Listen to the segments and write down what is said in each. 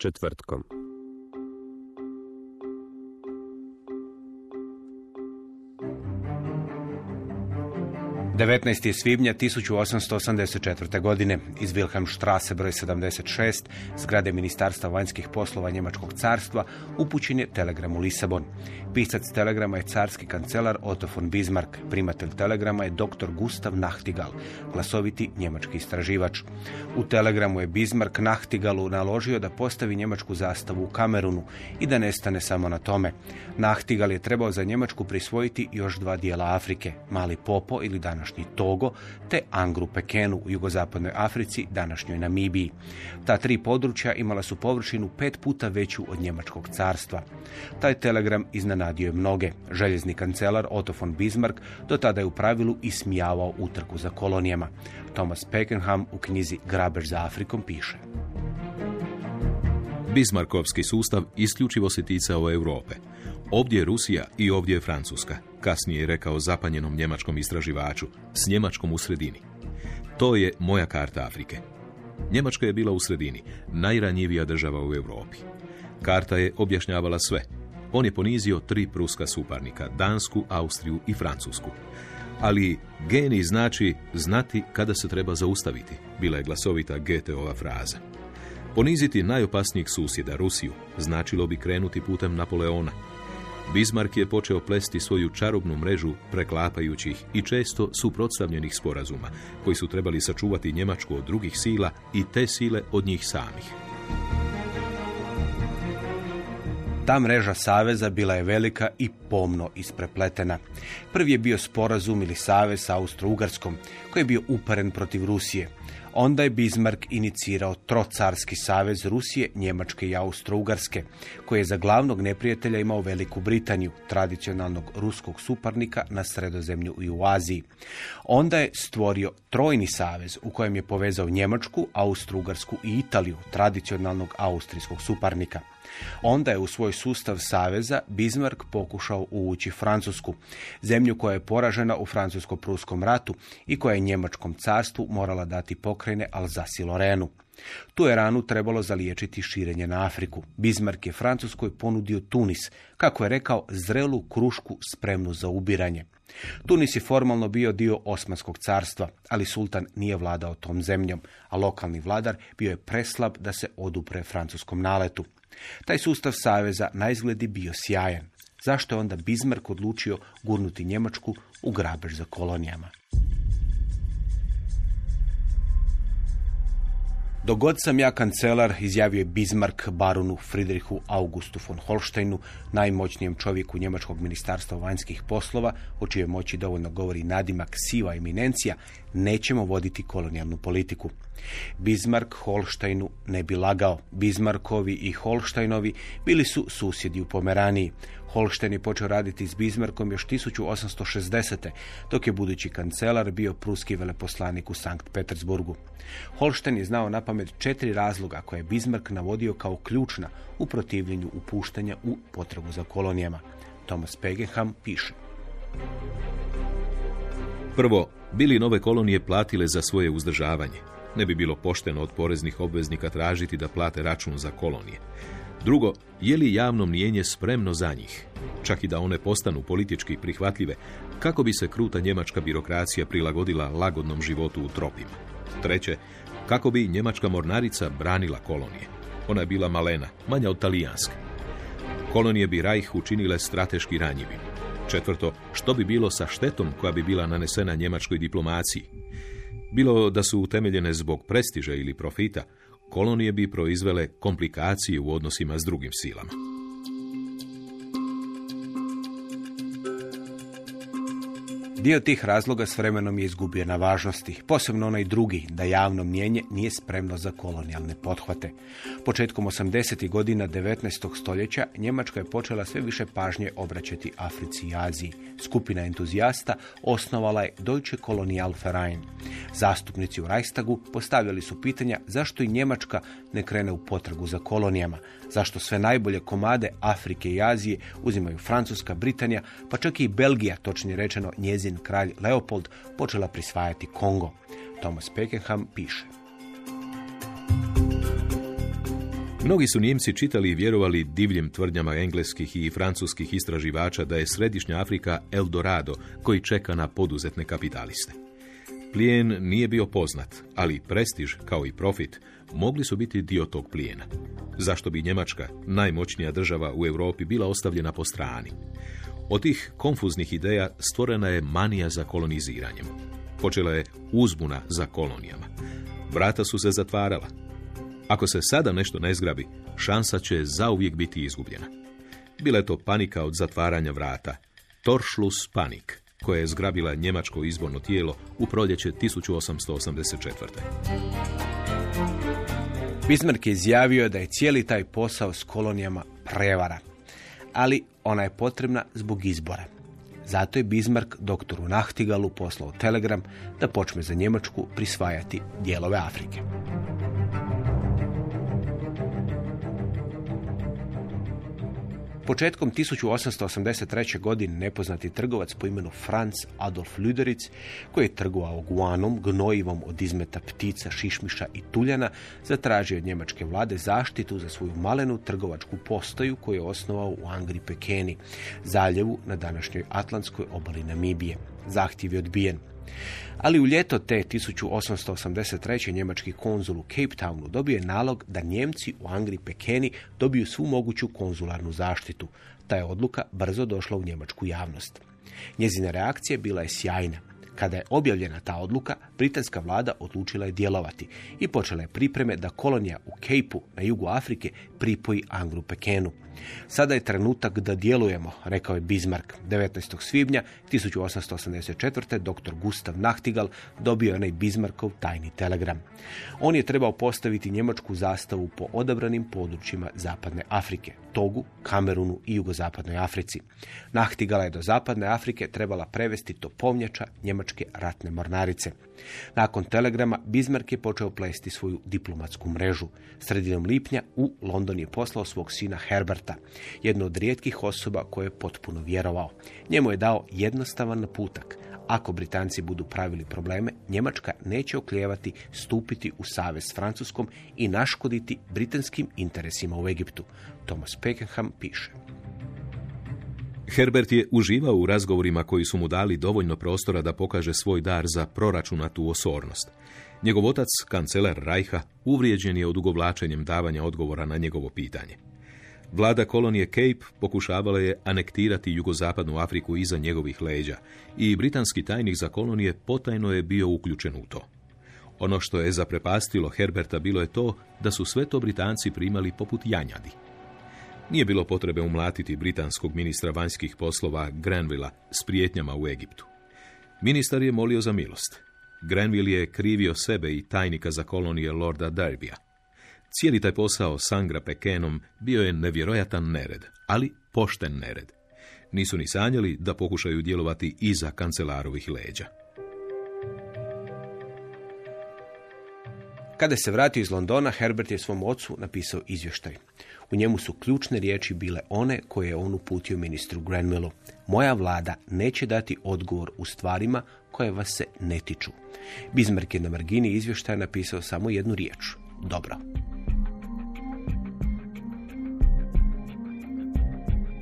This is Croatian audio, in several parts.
Četvrtkom. 19. je svibnja 1884. godine iz Wilhelmstrasse broj 76 zgrade Ministarstva vanjskih poslova Njemačkog carstva upućen je telegram u Lisabon. Pisac telegrama je carski kancelar Otto von Bismarck, primatelj telegrama je dr. Gustav Nachtigal, glasoviti njemački istraživač. U telegramu je Bismarck Nachtigalu naložio da postavi njemačku zastavu u Kamerunu i da nestane samo na tome. Nachtigal je trebao za Njemačku prisvojiti još dva dijela Afrike, Mali Popo ili današnji Togo, te Angru Pekenu u jugozapadnoj Africi, današnjoj Namibiji. Ta tri područja imala su površinu pet puta veću od Njemačkog carstva. Taj telegram iznenadio je mnoge. Željezni kancelar Otto von Bismarck do tada je u pravilu ismijavao utrku za kolonijama. Thomas Pakenham u knjizi Grabež za Afrikom piše. Bismarckovski sustav isključivo se ticao Europe. Ovdje je Rusija i ovdje je Francuska, kasnije je rekao zapanjenom njemačkom istraživaču, s Njemačkom u sredini. To je moja karta Afrike. Njemačka je bila u sredini, najranjivija država u Europi. Karta je objašnjavala sve. On je ponizio tri pruska suparnika, Dansku, Austriju i Francusku. Ali geni znači znati kada se treba zaustaviti, bila je glasovita GT-ova fraza. Poniziti najopasnijeg susjeda, Rusiju, značilo bi krenuti putem Napoleona. Bismarck je počeo plesti svoju čarobnu mrežu preklapajućih i često suprotstavljenih sporazuma, koji su trebali sačuvati Njemačku od drugih sila i te sile od njih samih. Ta mreža saveza bila je velika i pomno isprepletena. Prvi je bio sporazum ili savez sa Austro-Ugarskom, koji je bio uparen protiv Rusije. Onda je Bismarck inicirao trocarski savez Rusije, Njemačke i Austro-Ugarske, koji je za glavnog neprijatelja imao Veliku Britaniju, tradicionalnog ruskog suparnika na sredozemlju i u Aziji. Onda je stvorio trojni savez u kojem je povezao Njemačku, Austro-Ugarsku i Italiju, tradicionalnog austrijskog suparnika. Onda je u svoj sustav saveza Bismarck pokušao uvući Francusku, zemlju koja je poražena u francusko-pruskom ratu i koja je njemačkom carstvu morala dati pokrajine i Lorenu. Tu je ranu trebalo zaliječiti širenje na Afriku. Bismarck je Francuskoj ponudio Tunis, kako je rekao, zrelu krušku spremnu za ubiranje. Tunis je formalno bio dio Osmanskog carstva, ali sultan nije vladao tom zemljom, a lokalni vladar bio je preslab da se odupre francuskom naletu. Taj sustav saveza na izgledi bio sjajan. Zašto je onda Bismarck odlučio gurnuti Njemačku u grabež za kolonijama? Dogod sam ja kancelar, izjavio je Bismarck baronu Friedrichu Augustu von Holsteinu, najmoćnijem čovjeku Njemačkog ministarstva vanjskih poslova, o čijoj moći dovoljno govori nadimak siva eminencija, nećemo voditi kolonijalnu politiku. Bismarck Holsteinu ne bi lagao. Bismarckovi i Holsteinovi bili su susjedi u Pomeraniji. Holstein je počeo raditi s Bismarckom još 1860. dok je budući kancelar bio pruski veleposlanik u Sankt Petersburgu. Holstein je znao na pamet četiri razloga koje je Bismarck navodio kao ključna u protivljenju upuštanja u potrebu za kolonijama. Thomas Pegenham piše. Prvo, bili nove kolonije platile za svoje uzdržavanje. Ne bi bilo pošteno od poreznih obveznika tražiti da plate račun za kolonije. Drugo, je li javno mnijenje spremno za njih? Čak i da one postanu politički prihvatljive, kako bi se kruta njemačka birokracija prilagodila lagodnom životu u tropima? Treće, kako bi njemačka mornarica branila kolonije? Ona je bila malena, manja od talijanske. Kolonije bi Rajh učinile strateški ranjivim. Četvrto, što bi bilo sa štetom koja bi bila nanesena njemačkoj diplomaciji? Bilo da su utemeljene zbog prestiža ili profita, kolonije bi proizvele komplikacije u odnosima s drugim silama. Dio tih razloga s vremenom je izgubio na važnosti, posebno onaj drugi, da javno mnjenje nije spremno za kolonijalne pothvate. Početkom 80. godina 19. stoljeća Njemačka je počela sve više pažnje obraćati Africi i Aziji. Skupina entuzijasta osnovala je Deutsche Kolonialverein. Zastupnici u Reichstagu postavljali su pitanja zašto i Njemačka ne krene u potragu za kolonijama, zašto sve najbolje komade Afrike i Azije uzimaju Francuska, Britanija, pa čak i Belgija, točnije rečeno njezin kralj Leopold, počela prisvajati Kongo. Thomas Pekenham piše. Mnogi su Nijemci čitali i vjerovali divljim tvrdnjama engleskih i francuskih istraživača da je Središnja Afrika Eldorado koji čeka na poduzetne kapitaliste. Plijen nije bio poznat, ali prestiž, kao i profit, mogli su biti dio tog plijena. Zašto bi Njemačka, najmoćnija država u Europi, bila ostavljena po strani? Od tih konfuznih ideja stvorena je manija za koloniziranjem. Počela je uzbuna za kolonijama. Vrata su se zatvarala. Ako se sada nešto ne zgrabi, šansa će zauvijek biti izgubljena. Bila je to panika od zatvaranja vrata. Toršlus panik, koja je zgrabila njemačko izborno tijelo u proljeće 1884. Bismarck je izjavio da je cijeli taj posao s kolonijama prevara, ali ona je potrebna zbog izbora. Zato je Bismarck doktoru Nachtigalu poslao telegram da počne za Njemačku prisvajati dijelove Afrike. Početkom 1883. godine nepoznati trgovac po imenu Franz Adolf Lüderic, koji je trgovao guanom, gnojivom od izmeta ptica, šišmiša i tuljana, zatražio od njemačke vlade zaštitu za svoju malenu trgovačku postaju koju je osnovao u Angri Pekeni, zaljevu na današnjoj Atlantskoj obali Namibije. Zahtjev je odbijen. Ali u ljeto te 1883. njemački konzul u Cape Townu dobio je nalog da Njemci u Angri Pekeni dobiju svu moguću konzularnu zaštitu. Ta je odluka brzo došla u njemačku javnost. Njezina reakcija bila je sjajna. Kada je objavljena ta odluka, britanska vlada odlučila je djelovati i počela je pripreme da kolonija u Kejpu na jugu Afrike pripoji Angru Pekenu. Sada je trenutak da djelujemo, rekao je Bismarck. 19. svibnja 1884. dr. Gustav Nachtigal dobio je onaj Bismarckov tajni telegram. On je trebao postaviti njemačku zastavu po odabranim područjima Zapadne Afrike, Togu, Kamerunu i Jugozapadnoj Africi. Nachtigala je do Zapadne Afrike trebala prevesti topovnjača njemačke ratne mornarice. Nakon telegrama Bismarck je počeo plesti svoju diplomatsku mrežu. Sredinom lipnja u London je poslao svog sina Herberta, jednu od rijetkih osoba koje je potpuno vjerovao. Njemu je dao jednostavan naputak. Ako Britanci budu pravili probleme, Njemačka neće oklijevati stupiti u savez s Francuskom i naškoditi britanskim interesima u Egiptu. Thomas Pakenham piše. Herbert je uživao u razgovorima koji su mu dali dovoljno prostora da pokaže svoj dar za proračunatu osornost. Njegov otac, kancelar Rajha, uvrijeđen je odugovlačenjem davanja odgovora na njegovo pitanje. Vlada kolonije Cape pokušavala je anektirati jugozapadnu Afriku iza njegovih leđa i britanski tajnik za kolonije potajno je bio uključen u to. Ono što je zaprepastilo Herberta bilo je to da su sve to Britanci primali poput janjadi. Nije bilo potrebe umlatiti britanskog ministra vanjskih poslova Granvilla s prijetnjama u Egiptu. Ministar je molio za milost. Granville je krivio sebe i tajnika za kolonije Lorda Derbija. Cijeli taj posao s Angra Pekenom bio je nevjerojatan nered, ali pošten nered. Nisu ni sanjali da pokušaju djelovati iza kancelarovih leđa. Kada se vratio iz Londona, Herbert je svom ocu napisao izvještaj. U njemu su ključne riječi bile one koje je on uputio ministru Granvillu. Moja vlada neće dati odgovor u stvarima koje vas se ne tiču. Bismarck je na margini izvještaja napisao samo jednu riječ. Dobro.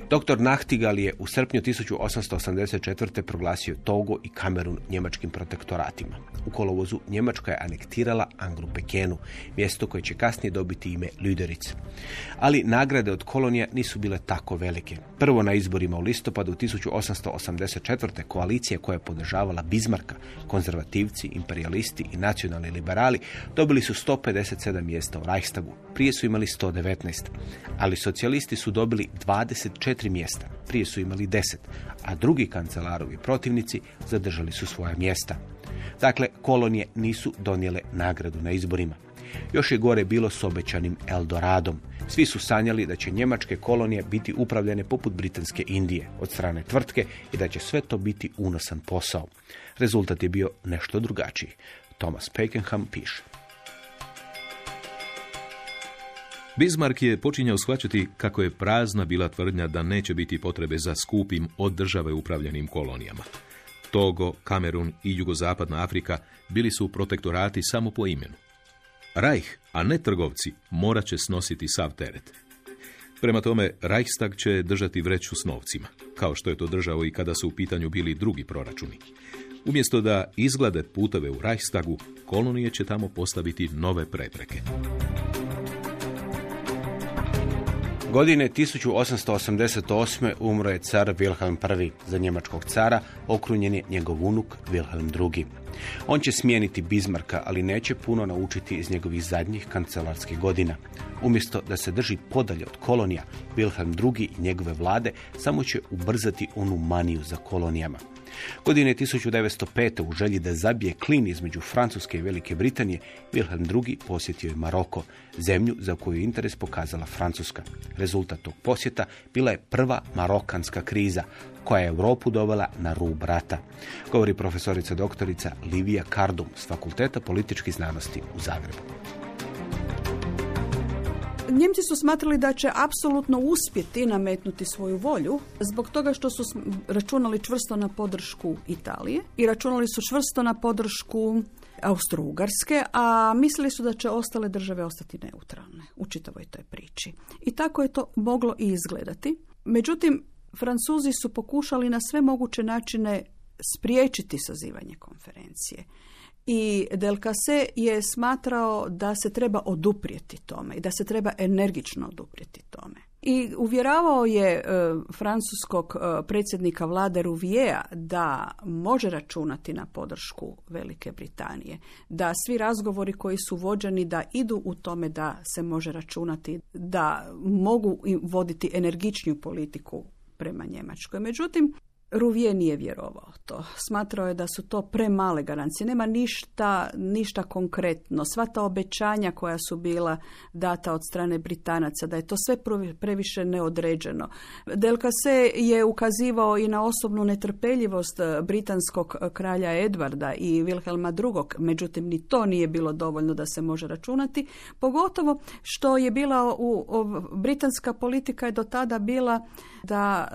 Dr. Nachtigal je u srpnju 1884. proglasio Togo i Kamerun njemačkim protektoratima. U kolovozu Njemačka je anektirala Angru Pekenu, mjesto koje će kasnije dobiti ime Lüderic. Ali nagrade od kolonija nisu bile tako velike. Prvo na izborima u listopadu 1884. koalicija koja je podržavala Bizmarka, konzervativci, imperialisti i nacionalni liberali dobili su 157 mjesta u Reichstagu. Prije su imali 119, ali socijalisti su dobili 24 mjesta. Prije su imali 10, a drugi kancelarovi protivnici zadržali su svoja mjesta. Dakle, kolonije nisu donijele nagradu na izborima. Još je gore bilo s obećanim Eldoradom. Svi su sanjali da će njemačke kolonije biti upravljene poput Britanske Indije od strane tvrtke i da će sve to biti unosan posao. Rezultat je bio nešto drugačiji. Thomas Pakenham piše. Bismarck je počinjao shvaćati kako je prazna bila tvrdnja da neće biti potrebe za skupim od države upravljenim kolonijama. Togo, Kamerun i jugozapadna Afrika bili su protektorati samo po imenu. Reich, a ne trgovci, morat će snositi sav teret. Prema tome, Reichstag će držati vreću s novcima, kao što je to držao i kada su u pitanju bili drugi proračuni. Umjesto da izglade puteve u Reichstagu, kolonije će tamo postaviti nove prepreke. Godine 1888. umro je car Wilhelm I. Za njemačkog cara okrunjen je njegov unuk Wilhelm II. On će smijeniti Bismarka, ali neće puno naučiti iz njegovih zadnjih kancelarskih godina. Umjesto da se drži podalje od kolonija, Wilhelm II i njegove vlade samo će ubrzati onu maniju za kolonijama. Godine 1905. u želji da zabije klin između Francuske i Velike Britanije, Wilhelm II. posjetio je Maroko, zemlju za koju je interes pokazala Francuska. Rezultat tog posjeta bila je prva marokanska kriza, koja je Europu dovela na rub rata, govori profesorica doktorica Livija Kardum s Fakulteta političkih znanosti u Zagrebu. Njemci su smatrali da će apsolutno uspjeti nametnuti svoju volju zbog toga što su računali čvrsto na podršku Italije i računali su čvrsto na podršku Austro-Ugarske, a mislili su da će ostale države ostati neutralne u čitavoj toj priči. I tako je to moglo i izgledati. Međutim, Francuzi su pokušali na sve moguće načine spriječiti sazivanje konferencije. I Delcase je smatrao da se treba oduprijeti tome i da se treba energično oduprijeti tome. I uvjeravao je e, francuskog e, predsjednika vlade Rouviera da može računati na podršku Velike Britanije, da svi razgovori koji su vođeni da idu u tome da se može računati, da mogu voditi energičniju politiku prema Njemačkoj. Međutim, Ruvije nije vjerovao to. Smatrao je da su to premale garancije. Nema ništa, ništa konkretno. Sva ta obećanja koja su bila data od strane Britanaca, da je to sve previše neodređeno. Delcase je ukazivao i na osobnu netrpeljivost britanskog kralja Edvarda i Wilhelma II. Međutim, ni to nije bilo dovoljno da se može računati. Pogotovo što je bila u, britanska politika je do tada bila da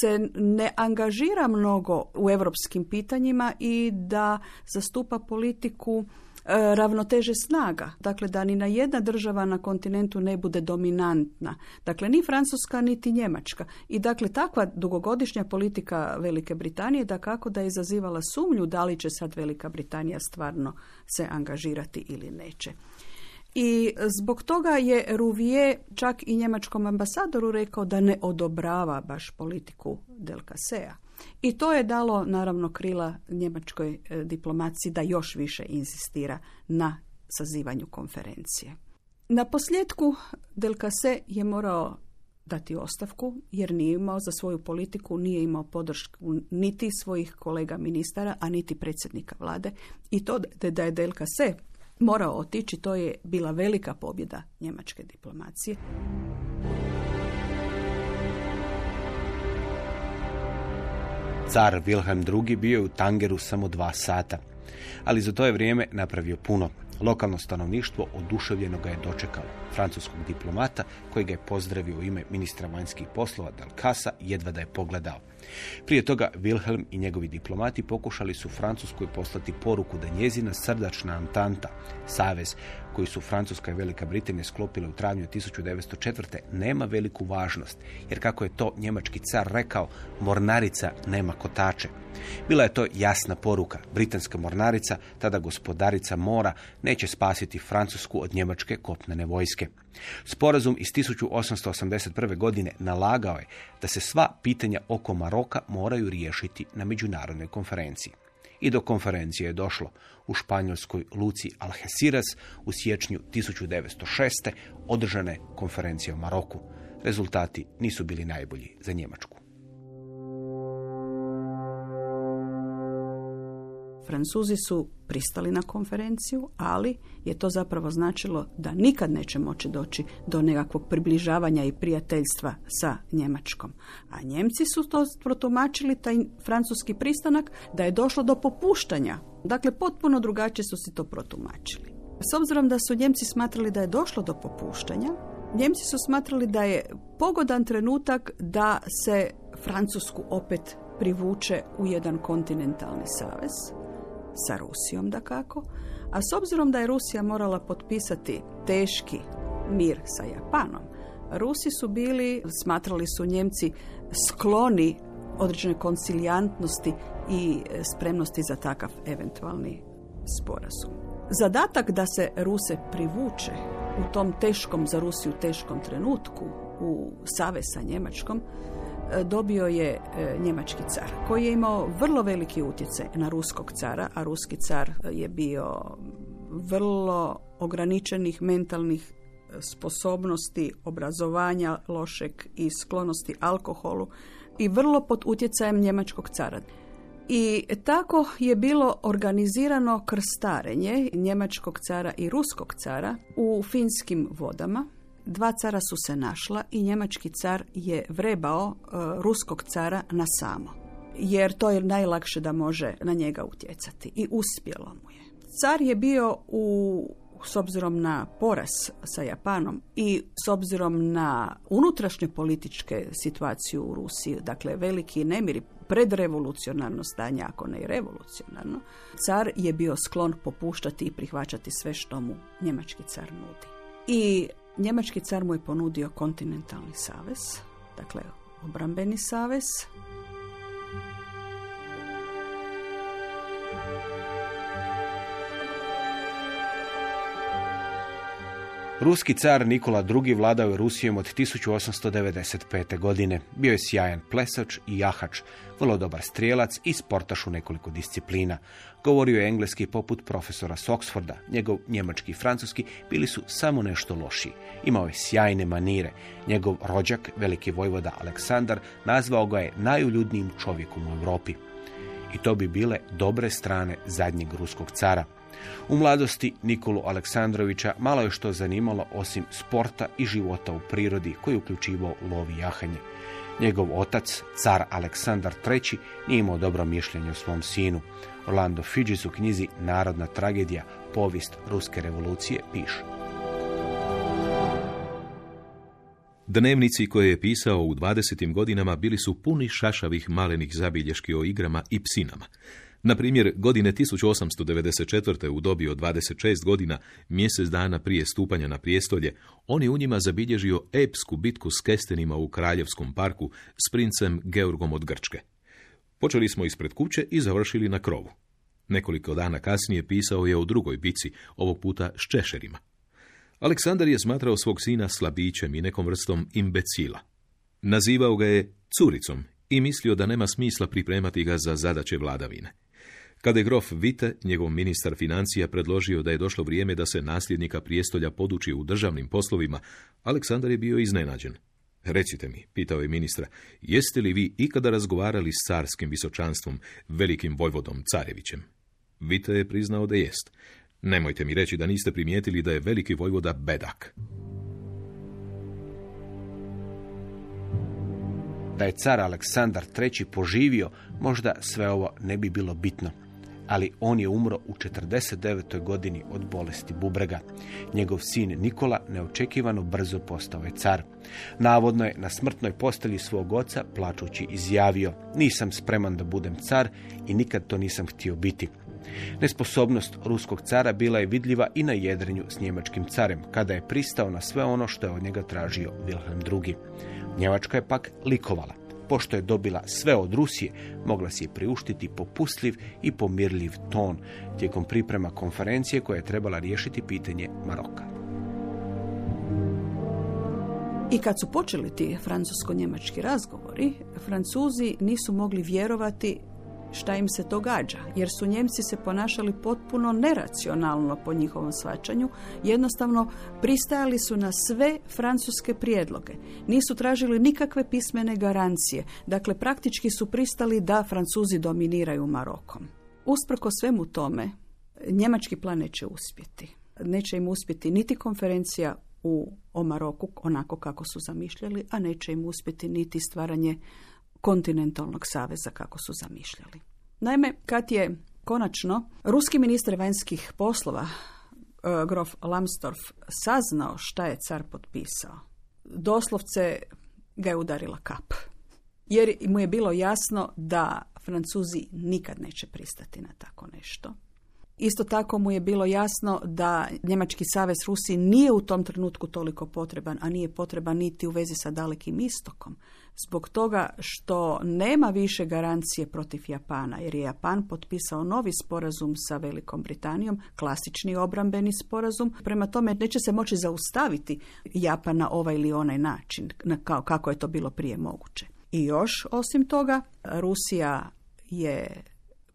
se ne angažira mnogo u europskim pitanjima i da zastupa politiku e, ravnoteže snaga. Dakle, da ni na jedna država na kontinentu ne bude dominantna. Dakle, ni Francuska, niti Njemačka. I dakle, takva dugogodišnja politika Velike Britanije da kako da je izazivala sumnju da li će sad Velika Britanija stvarno se angažirati ili neće. I zbog toga je Ruvije čak i njemačkom ambasadoru rekao da ne odobrava baš politiku Del Casea. I to je dalo naravno krila njemačkoj e, diplomaciji da još više insistira na sazivanju konferencije. Na posljedku Del Case je morao dati ostavku jer nije imao za svoju politiku, nije imao podršku niti svojih kolega ministara, a niti predsjednika vlade. I to da je Del Case morao otići, to je bila velika pobjeda njemačke diplomacije. Car Wilhelm II bio u Tangeru samo dva sata, ali za to je vrijeme napravio puno. Lokalno stanovništvo oduševljeno ga je dočekalo. Francuskog diplomata, koji ga je pozdravio u ime ministra vanjskih poslova Dalkasa, jedva da je pogledao. Prije toga Wilhelm i njegovi diplomati pokušali su Francuskoj poslati poruku da njezina srdačna Antanta, savez koji su Francuska i Velika Britanija sklopile u travnju 1904. nema veliku važnost, jer kako je to njemački car rekao, mornarica nema kotače. Bila je to jasna poruka. Britanska mornarica, tada gospodarica mora, neće spasiti Francusku od njemačke kopnene vojske. Sporazum iz 1881. godine nalagao je da se sva pitanja oko Maroka moraju riješiti na međunarodnoj konferenciji. I do konferencije je došlo u španjolskoj luci Algeciras u siječnju 1906. održane konferencije o Maroku. Rezultati nisu bili najbolji za Njemačku. Francuzi su pristali na konferenciju, ali je to zapravo značilo da nikad neće moći doći do nekakvog približavanja i prijateljstva sa Njemačkom. A Njemci su to protumačili, taj francuski pristanak, da je došlo do popuštanja. Dakle, potpuno drugačije su si to protumačili. S obzirom da su Njemci smatrali da je došlo do popuštanja, Njemci su smatrali da je pogodan trenutak da se Francusku opet privuče u jedan kontinentalni savez sa Rusijom da kako, a s obzirom da je Rusija morala potpisati teški mir sa Japanom, Rusi su bili, smatrali su Njemci skloni određene koncilijantnosti i spremnosti za takav eventualni sporazum. Zadatak da se Ruse privuče u tom teškom za Rusiju teškom trenutku u savez sa Njemačkom dobio je e, njemački car koji je imao vrlo veliki utjecaj na ruskog cara, a ruski car je bio vrlo ograničenih mentalnih e, sposobnosti, obrazovanja lošeg i sklonosti alkoholu i vrlo pod utjecajem njemačkog cara. I tako je bilo organizirano krstarenje njemačkog cara i ruskog cara u finskim vodama dva cara su se našla i njemački car je vrebao e, ruskog cara na samo. Jer to je najlakše da može na njega utjecati. I uspjelo mu je. Car je bio u s obzirom na poraz sa Japanom i s obzirom na unutrašnje političke situaciju u Rusiji, dakle veliki nemiri, predrevolucionarno stanje, ako ne i revolucionarno, car je bio sklon popuštati i prihvaćati sve što mu njemački car nudi. I Njemački car mu je ponudio kontinentalni savez, dakle obrambeni savez. Ruski car Nikola II. vladao je Rusijom od 1895. godine. Bio je sjajan plesač i jahač, vrlo dobar strijelac i sportaš u nekoliko disciplina. Govorio je engleski poput profesora s Oxforda. Njegov njemački i francuski bili su samo nešto lošiji. Imao je sjajne manire. Njegov rođak, veliki vojvoda Aleksandar, nazvao ga je najuljudnijim čovjekom u Europi. I to bi bile dobre strane zadnjeg ruskog cara. U mladosti Nikolu Aleksandrovića malo je što zanimalo osim sporta i života u prirodi koji je uključivao lovi jahanje. Njegov otac, car Aleksandar III, nije imao dobro mišljenje o svom sinu. Orlando Fidžis u knjizi Narodna tragedija, povijest ruske revolucije piše. Dnevnici koje je pisao u 20. godinama bili su puni šašavih malenih zabilješki o igrama i psinama. Na primjer, godine 1894. u dobi od 26 godina, mjesec dana prije stupanja na prijestolje, on je u njima zabilježio epsku bitku s kestenima u Kraljevskom parku s princem Georgom od Grčke. Počeli smo ispred kuće i završili na krovu. Nekoliko dana kasnije pisao je o drugoj bici, ovog puta s češerima. Aleksandar je smatrao svog sina slabićem i nekom vrstom imbecila. Nazivao ga je curicom i mislio da nema smisla pripremati ga za zadaće vladavine. Kada je grof Vite, njegov ministar financija, predložio da je došlo vrijeme da se nasljednika prijestolja poduči u državnim poslovima, Aleksandar je bio iznenađen. Recite mi, pitao je ministra, jeste li vi ikada razgovarali s carskim visočanstvom, velikim vojvodom Carevićem? Vite je priznao da jest. Nemojte mi reći da niste primijetili da je veliki vojvoda bedak. Da je car Aleksandar III poživio, možda sve ovo ne bi bilo bitno. Ali on je umro u 49. godini od bolesti bubrega. Njegov sin Nikola neočekivano brzo postao je car. Navodno je na smrtnoj postelji svog oca plačući izjavio nisam spreman da budem car i nikad to nisam htio biti. Nesposobnost ruskog cara bila je vidljiva i na jedrenju s njemačkim carem, kada je pristao na sve ono što je od njega tražio Wilhelm II. Njemačka je pak likovala. Pošto je dobila sve od Rusije, mogla si je priuštiti popustljiv i pomirljiv ton tijekom priprema konferencije koja je trebala riješiti pitanje Maroka. I kad su počeli ti francusko-njemački razgovori, Francuzi nisu mogli vjerovati šta im se događa, jer su Njemci se ponašali potpuno neracionalno po njihovom svačanju, jednostavno pristajali su na sve francuske prijedloge. Nisu tražili nikakve pismene garancije, dakle praktički su pristali da Francuzi dominiraju Marokom. Usprko svemu tome, njemački plan neće uspjeti. Neće im uspjeti niti konferencija u o Maroku onako kako su zamišljali, a neće im uspjeti niti stvaranje kontinentalnog saveza kako su zamišljali. Naime, kad je konačno ruski ministar vanjskih poslova e, grof Lamstorf saznao šta je car potpisao, doslovce ga je udarila kap. Jer mu je bilo jasno da Francuzi nikad neće pristati na tako nešto. Isto tako mu je bilo jasno da Njemački savez Rusiji nije u tom trenutku toliko potreban, a nije potreban niti u vezi sa dalekim istokom. Zbog toga što nema više garancije protiv Japana, jer je Japan potpisao novi sporazum sa Velikom Britanijom, klasični obrambeni sporazum. Prema tome neće se moći zaustaviti Japan na ovaj ili onaj način, kao kako je to bilo prije moguće. I još, osim toga, Rusija je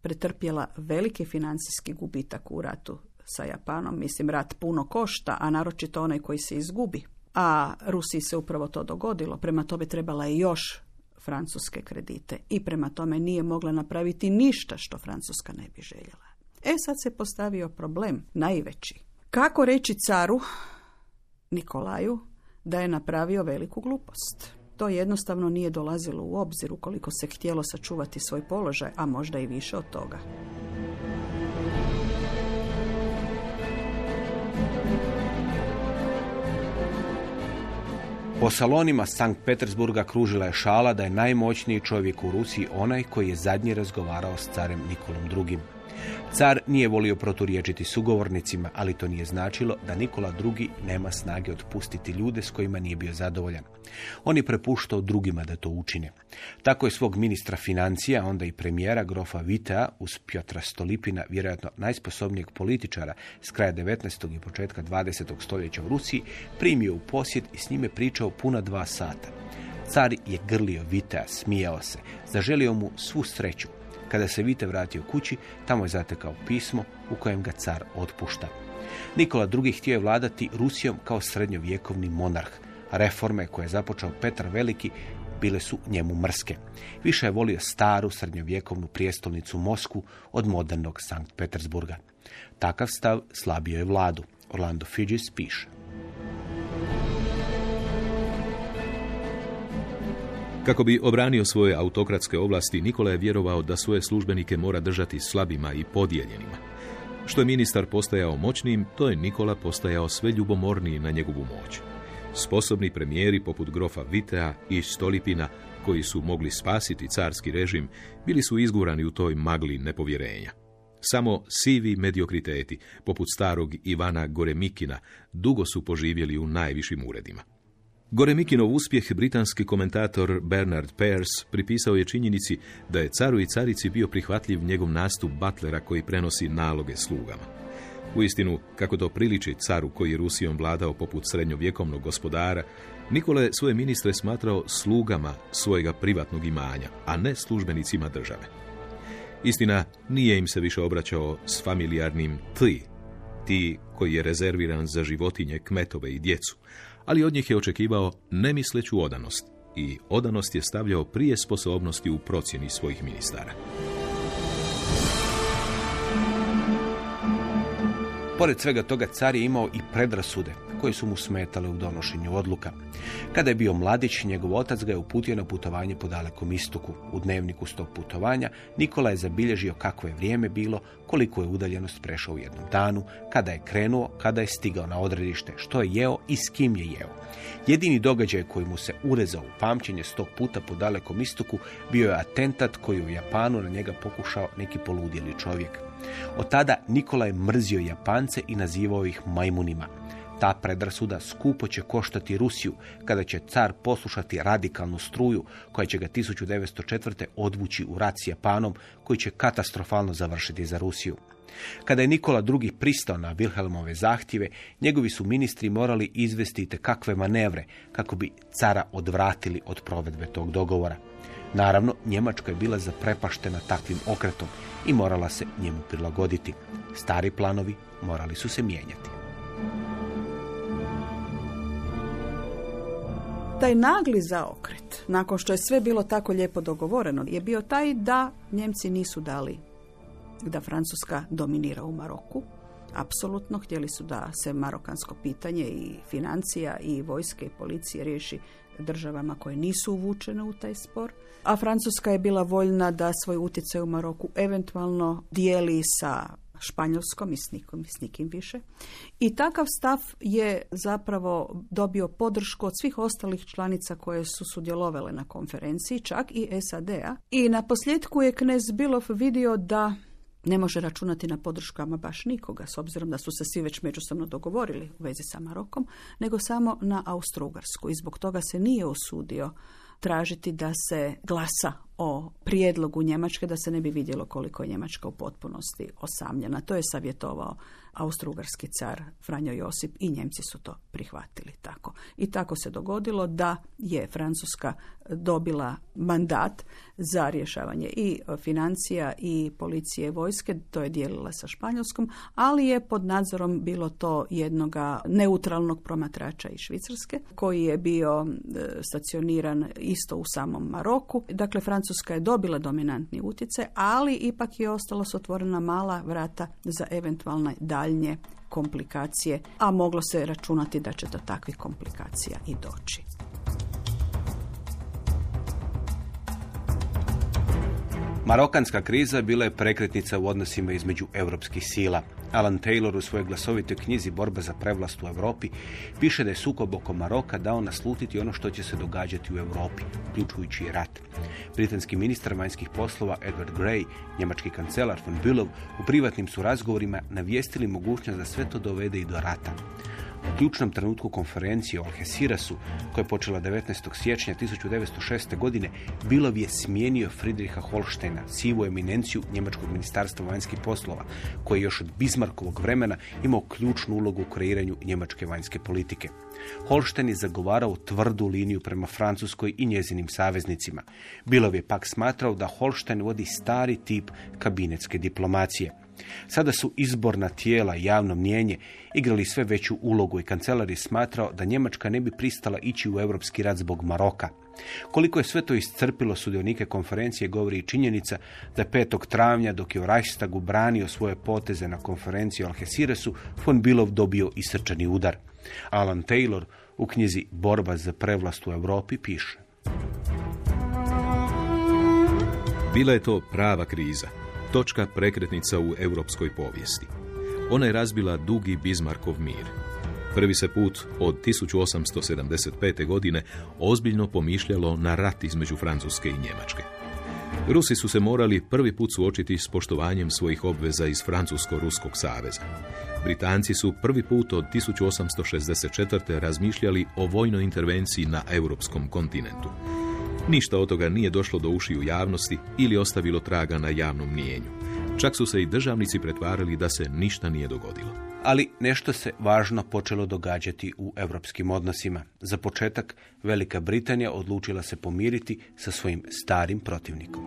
pretrpjela veliki financijski gubitak u ratu sa Japanom. Mislim, rat puno košta, a naročito onaj koji se izgubi. A Rusiji se upravo to dogodilo. Prema tome trebala je još francuske kredite i prema tome nije mogla napraviti ništa što Francuska ne bi željela. E sad se postavio problem, najveći. Kako reći caru Nikolaju da je napravio veliku glupost? To jednostavno nije dolazilo u obzir ukoliko se htjelo sačuvati svoj položaj, a možda i više od toga. Po salonima Sankt Petersburga kružila je šala da je najmoćniji čovjek u Rusiji onaj koji je zadnji razgovarao s carem Nikolom II. Car nije volio proturječiti sugovornicima, ali to nije značilo da Nikola II. nema snage otpustiti ljude s kojima nije bio zadovoljan. On je prepuštao drugima da to učine. Tako je svog ministra financija, onda i premijera grofa Vitea uz Piotra Stolipina, vjerojatno najsposobnijeg političara s kraja 19. i početka 20. stoljeća u Rusiji, primio u posjed i s njime pričao puna dva sata. Car je grlio Vitea, smijao se, zaželio mu svu sreću, kada se Vite vratio kući, tamo je zatekao pismo u kojem ga car otpušta. Nikola II. htio je vladati Rusijom kao srednjovjekovni monarh. Reforme koje je započeo Petar Veliki bile su njemu mrske. Više je volio staru srednjovjekovnu prijestolnicu Mosku od modernog Sankt Petersburga. Takav stav slabio je vladu. Orlando Fidges piše. Kako bi obranio svoje autokratske ovlasti, Nikola je vjerovao da svoje službenike mora držati slabima i podijeljenima. Što je ministar postajao moćnim, to je Nikola postajao sve ljubomorniji na njegovu moć. Sposobni premijeri poput grofa Vitea i Stolipina, koji su mogli spasiti carski režim, bili su izgurani u toj magli nepovjerenja. Samo sivi mediokriteti, poput starog Ivana Goremikina, dugo su poživjeli u najvišim uredima. Goremikinov uspjeh britanski komentator Bernard Peirce pripisao je činjenici da je caru i carici bio prihvatljiv njegov nastup butlera koji prenosi naloge slugama. U istinu, kako to priliči caru koji je Rusijom vladao poput srednjovjekovnog gospodara, Nikola je svoje ministre smatrao slugama svojega privatnog imanja, a ne službenicima države. Istina, nije im se više obraćao s familijarnim ti, ti koji je rezerviran za životinje, kmetove i djecu, ali od njih je očekivao nemisleću odanost i odanost je stavljao prije sposobnosti u procjeni svojih ministara. Pored svega toga car je imao i predrasude koje su mu smetale u donošenju odluka. Kada je bio mladić, njegov otac ga je uputio na putovanje po dalekom istoku. U dnevniku s tog putovanja Nikola je zabilježio kakvo je vrijeme bilo, koliko je udaljenost prešao u jednom danu, kada je krenuo, kada je stigao na odredište, što je jeo i s kim je jeo. Jedini događaj koji mu se urezao u pamćenje s tog puta po dalekom istoku bio je atentat koji u Japanu na njega pokušao neki poludjeli čovjek. Od tada Nikola je mrzio Japance i nazivao ih majmunima. Ta predrasuda skupo će koštati Rusiju kada će car poslušati radikalnu struju koja će ga 1904. odvući u rat s Japanom koji će katastrofalno završiti za Rusiju. Kada je Nikola II. pristao na Wilhelmove zahtjeve, njegovi su ministri morali izvesti kakve manevre kako bi cara odvratili od provedbe tog dogovora. Naravno, Njemačka je bila zaprepaštena takvim okretom i morala se njemu prilagoditi. Stari planovi morali su se mijenjati. Taj nagli zaokret, nakon što je sve bilo tako lijepo dogovoreno, je bio taj da Njemci nisu dali da Francuska dominira u Maroku. Apsolutno htjeli su da se marokansko pitanje i financija i vojske i policije riješi državama koje nisu uvučene u taj spor. A Francuska je bila voljna da svoj utjecaj u Maroku eventualno dijeli sa Španjolskom i s nikim više. I takav stav je zapravo dobio podršku od svih ostalih članica koje su sudjelovale na konferenciji, čak i SAD-a. I na posljedku je knez Bilov vidio da ne može računati na podrškama baš nikoga, s obzirom da su se svi već međusobno dogovorili u vezi sa Marokom, nego samo na Austrougarsku i zbog toga se nije osudio tražiti da se glasa o prijedlogu Njemačke da se ne bi vidjelo koliko je Njemačka u potpunosti osamljena. To je savjetovao austrougarski car Franjo Josip i Njemci su to prihvatili tako. I tako se dogodilo da je Francuska dobila mandat za rješavanje i financija i policije i vojske, to je dijelila sa Španjolskom, ali je pod nadzorom bilo to jednoga neutralnog promatrača iz Švicarske, koji je bio e, stacioniran isto u samom Maroku. Dakle, Francuska je dobila dominantni utjecaj, ali ipak je ostalo se otvorena mala vrata za eventualne daljnje komplikacije, a moglo se računati da će do takvih komplikacija i doći. Marokanska kriza bila je prekretnica u odnosima između europskih sila. Alan Taylor u svojoj glasovitoj knjizi Borba za prevlast u Europi piše da je sukob oko Maroka dao naslutiti ono što će se događati u Europi, uključujući i rat. Britanski ministar vanjskih poslova Edward Grey, njemački kancelar von Bülow u privatnim su razgovorima navijestili mogućnost da sve to dovede i do rata. U ključnom trenutku konferencije o Alhesirasu, koja je počela 19. siječnja 1906. godine, Bilov je smijenio Friedricha Holsteina, sivu eminenciju Njemačkog ministarstva vanjskih poslova, koji je još od Bismarckovog vremena imao ključnu ulogu u kreiranju njemačke vanjske politike. Holstein je zagovarao tvrdu liniju prema Francuskoj i njezinim saveznicima. Bilov je pak smatrao da Holstein vodi stari tip kabinetske diplomacije. Sada su izborna tijela i javno mnjenje igrali sve veću ulogu i kancelar je smatrao da Njemačka ne bi pristala ići u europski rat zbog Maroka. Koliko je sve to iscrpilo sudionike konferencije govori i činjenica da je 5. travnja dok je u Reichstagu branio svoje poteze na konferenciji o Algeciresu, von Bilov dobio i udar. Alan Taylor u knjizi Borba za prevlast u Europi piše. Bila je to prava kriza, točka prekretnica u europskoj povijesti. Ona je razbila dugi Bismarckov mir. Prvi se put od 1875. godine ozbiljno pomišljalo na rat između Francuske i Njemačke. Rusi su se morali prvi put suočiti s poštovanjem svojih obveza iz Francusko-Ruskog saveza. Britanci su prvi put od 1864. razmišljali o vojnoj intervenciji na europskom kontinentu. Ništa od toga nije došlo do ušiju javnosti ili ostavilo traga na javnom mnijenju. Čak su se i državnici pretvarali da se ništa nije dogodilo. Ali nešto se važno počelo događati u europskim odnosima. Za početak, Velika Britanija odlučila se pomiriti sa svojim starim protivnikom.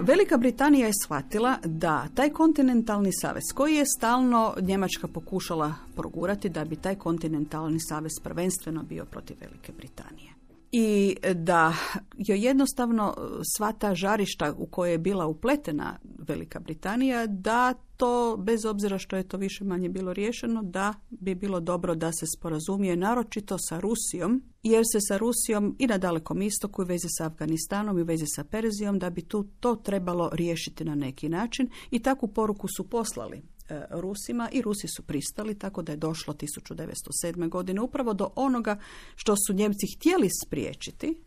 Velika Britanija je shvatila da taj kontinentalni savez koji je stalno Njemačka pokušala progurati da bi taj kontinentalni savez prvenstveno bio protiv Velike Britanije. I da je jednostavno sva ta žarišta u koje je bila upletena Velika Britanija, da to, bez obzira što je to više manje bilo riješeno, da bi bilo dobro da se sporazumije naročito sa Rusijom, jer se sa Rusijom i na Dalekom istoku i vezi sa Afganistanom i vezi sa Perzijom, da bi tu to trebalo riješiti na neki način. I takvu poruku su poslali. e, Rusima i Rusi su pristali, tako da je došlo 1907. godine upravo do onoga što su Njemci htjeli spriječiti,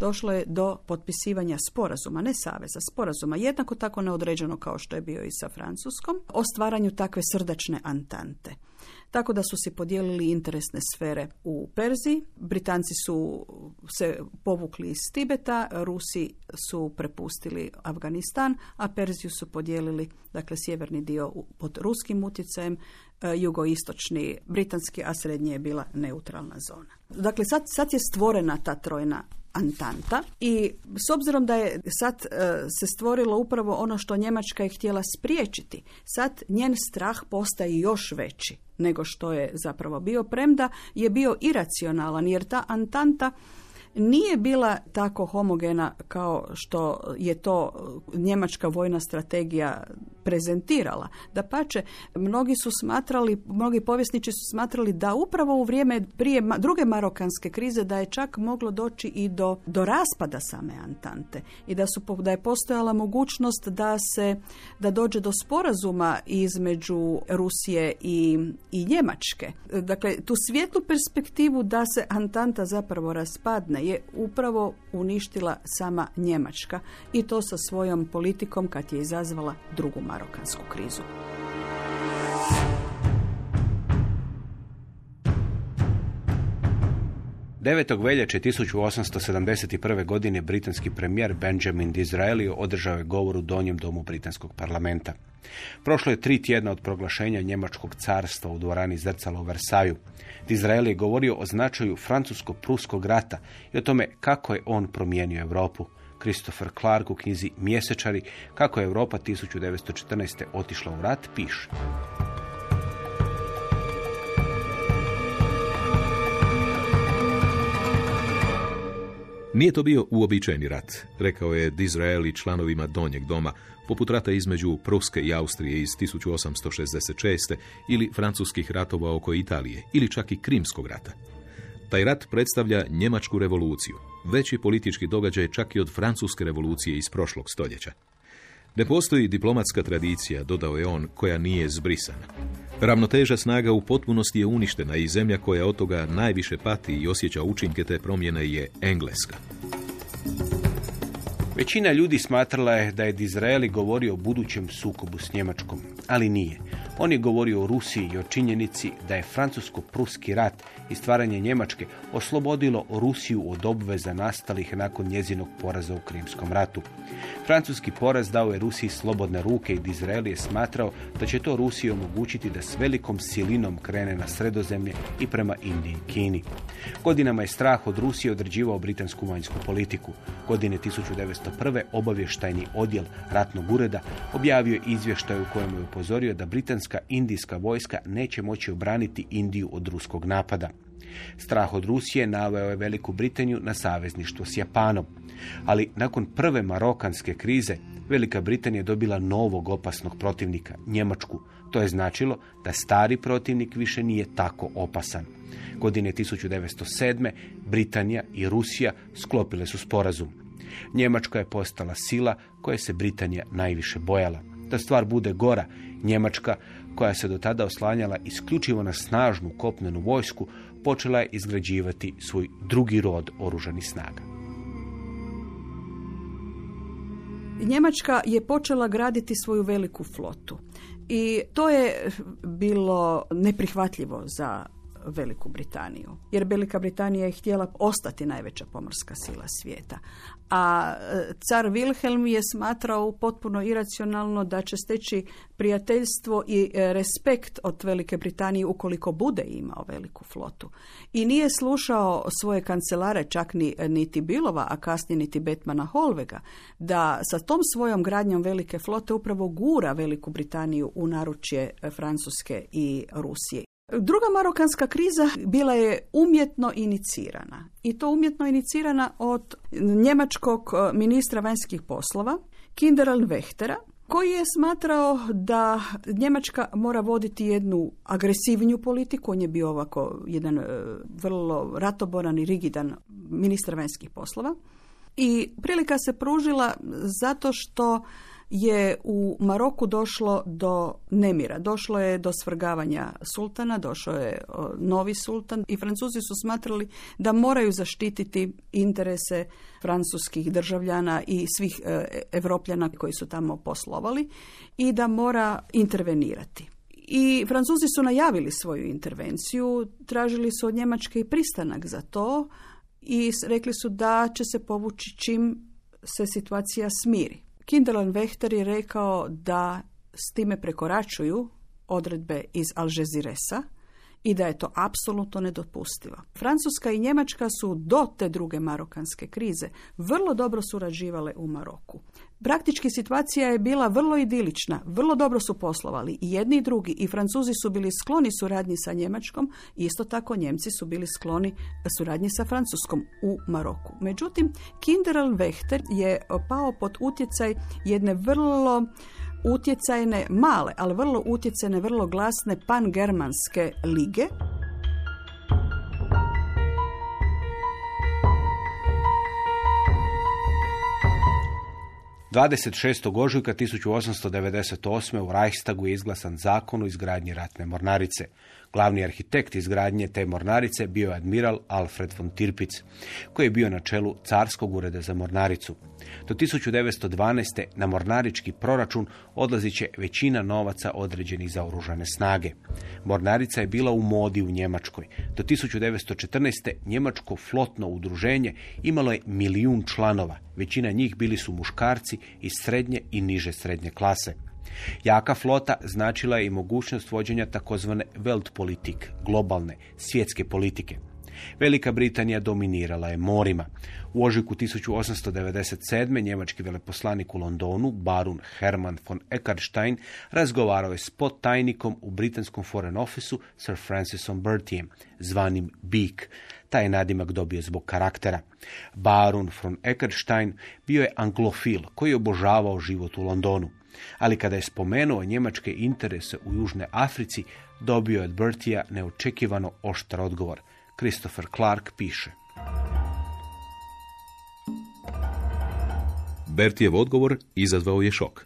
došlo je do potpisivanja sporazuma, ne saveza, sporazuma, jednako tako neodređeno kao što je bio i sa Francuskom, o stvaranju takve srdačne antante. Tako da su se podijelili interesne sfere u Perziji. Britanci su se povukli iz Tibeta, Rusi su prepustili Afganistan, a Perziju su podijelili, dakle, sjeverni dio pod ruskim utjecajem, e, jugoistočni britanski, a srednje je bila neutralna zona. Dakle, sad, sad je stvorena ta trojna Antanta i s obzirom da je sad e, se stvorilo upravo ono što Njemačka je htjela spriječiti, sad njen strah postaje još veći nego što je zapravo bio, premda je bio iracionalan jer ta Antanta nije bila tako homogena kao što je to njemačka vojna strategija prezentirala. Da pače, mnogi su smatrali, mnogi povjesnici su smatrali da upravo u vrijeme prije druge marokanske krize da je čak moglo doći i do, do raspada same Antante i da, su, da je postojala mogućnost da se da dođe do sporazuma između Rusije i, i Njemačke. Dakle, tu svijetlu perspektivu da se Antanta zapravo raspadne je upravo uništila sama Njemačka i to sa svojom politikom kad je izazvala drugu marokansku krizu. Devetog veljače 1871. godine britanski premijer Benjamin Disraeli održao je govor u donjem domu britanskog parlamenta. Prošlo je tri tjedna od proglašenja njemačkog carstva u dvorani Zrcalo u Versaju. Disraeli je govorio o značaju francusko-pruskog rata i o tome kako je on promijenio Europu. Christopher Clark u knjizi Mjesečari kako je Europa 1914. otišla u rat piše. Nije to bio uobičajeni rat, rekao je Dizraeli članovima Donjeg doma, poput rata između Pruske i Austrije iz 1866. ili francuskih ratova oko Italije, ili čak i Krimskog rata. Taj rat predstavlja Njemačku revoluciju, veći politički događaj čak i od Francuske revolucije iz prošlog stoljeća. Ne postoji diplomatska tradicija, dodao je on, koja nije zbrisana. Ravnoteža snaga u potpunosti je uništena i zemlja koja od toga najviše pati i osjeća učinke te promjene je Engleska. Većina ljudi smatrala je da je Dizraeli govorio o budućem sukobu s Njemačkom, ali nije. On je govorio o Rusiji i o činjenici da je francusko-pruski rat i stvaranje Njemačke oslobodilo Rusiju od obveza nastalih nakon njezinog poraza u Krimskom ratu. Francuski poraz dao je Rusiji slobodne ruke i Dizraeli je smatrao da će to Rusiji omogućiti da s velikom silinom krene na sredozemlje i prema Indiji i Kini. Godinama je strah od Rusije određivao britansku vanjsku politiku. Godine 1901. obavještajni odjel ratnog ureda objavio je izvještaj u kojem je upozorio da britanska indijska vojska neće moći obraniti Indiju od ruskog napada. Strah od Rusije naveo je Veliku Britaniju na savezništvo s Japanom. Ali nakon prve marokanske krize Velika Britanija dobila novog opasnog protivnika, Njemačku. To je značilo da stari protivnik više nije tako opasan. Godine 1907. Britanija i Rusija sklopile su sporazum. Njemačka je postala sila koje se Britanija najviše bojala. Da stvar bude gora, Njemačka, koja se do tada oslanjala isključivo na snažnu kopnenu vojsku, počela je izgrađivati svoj drugi rod oružanih snaga. Njemačka je počela graditi svoju veliku flotu i to je bilo neprihvatljivo za Veliku Britaniju. Jer Velika Britanija je htjela ostati najveća pomorska sila svijeta. A e, car Wilhelm je smatrao potpuno iracionalno da će steći prijateljstvo i e, respekt od Velike Britanije ukoliko bude imao veliku flotu. I nije slušao svoje kancelare, čak ni, niti Bilova, a kasnije niti Betmana Holvega, da sa tom svojom gradnjom velike flote upravo gura Veliku Britaniju u naručje Francuske i Rusije. Druga marokanska kriza bila je umjetno inicirana i to umjetno inicirana od njemačkog e, ministra vanjskih poslova Kinderal Wechtera koji je smatrao da Njemačka mora voditi jednu agresivniju politiku, on je bio ovako jedan e, vrlo ratoboran i rigidan ministar vanjskih poslova. I prilika se pružila zato što je u Maroku došlo do nemira. Došlo je do svrgavanja sultana, došao je novi sultan i Francuzi su smatrali da moraju zaštititi interese francuskih državljana i svih e, evropljana koji su tamo poslovali i da mora intervenirati. I Francuzi su najavili svoju intervenciju, tražili su od Njemačke i pristanak za to i rekli su da će se povući čim se situacija smiri. Kinderlan Vechter je rekao da s time prekoračuju odredbe iz Alžeziresa i da je to apsolutno nedopustivo. Francuska i Njemačka su do te druge marokanske krize vrlo dobro surađivale u Maroku. Praktički situacija je bila vrlo idilična, vrlo dobro su poslovali i jedni i drugi i Francuzi su bili skloni suradnji sa Njemačkom isto tako Njemci su bili skloni suradnji sa Francuskom u Maroku. Međutim, Kinderal Wechter je pao pod utjecaj jedne vrlo utjecajne, male, ali vrlo utjecajne, vrlo glasne pan-germanske lige 26. ožujka 1898. u Reichstagu je izglasan zakon o izgradnji ratne mornarice. Glavni arhitekt izgradnje te mornarice bio je admiral Alfred von Tirpic, koji je bio na čelu Carskog ureda za mornaricu. Do 1912. na mornarički proračun odlazit će većina novaca određenih za oružane snage. Mornarica je bila u modi u Njemačkoj. Do 1914. Njemačko flotno udruženje imalo je milijun članova. Većina njih bili su muškarci iz srednje i niže srednje klase. Jaka flota značila je i mogućnost vođenja takozvane Weltpolitik, globalne, svjetske politike. Velika Britanija dominirala je morima. U ožujku 1897. njemački veleposlanik u Londonu, barun Hermann von Eckarstein, razgovarao je s podtajnikom u britanskom Foreign Officeu Sir Francisom Bertiem, zvanim Beak. Taj je nadimak dobio zbog karaktera. Barun von Eckarstein bio je anglofil koji je obožavao život u Londonu. Ali kada je spomenuo njemačke interese u Južnoj Africi, dobio je od Bertija neočekivano oštar odgovor. Christopher Clark piše. Bertijev odgovor izazvao je šok.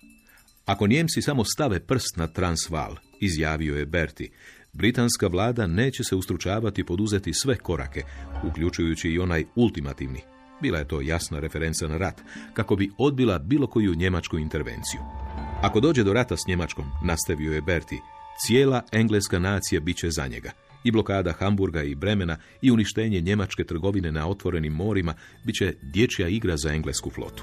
Ako Njemci samo stave prst na Transval, izjavio je Berti, britanska vlada neće se ustručavati poduzeti sve korake, uključujući i onaj ultimativni. Bila je to jasna referenca na rat, kako bi odbila bilo koju njemačku intervenciju. Ako dođe do rata s Njemačkom, nastavio je Berti, cijela engleska nacija bit će za njega. I blokada Hamburga i Bremena i uništenje njemačke trgovine na otvorenim morima bit će dječja igra za englesku flotu.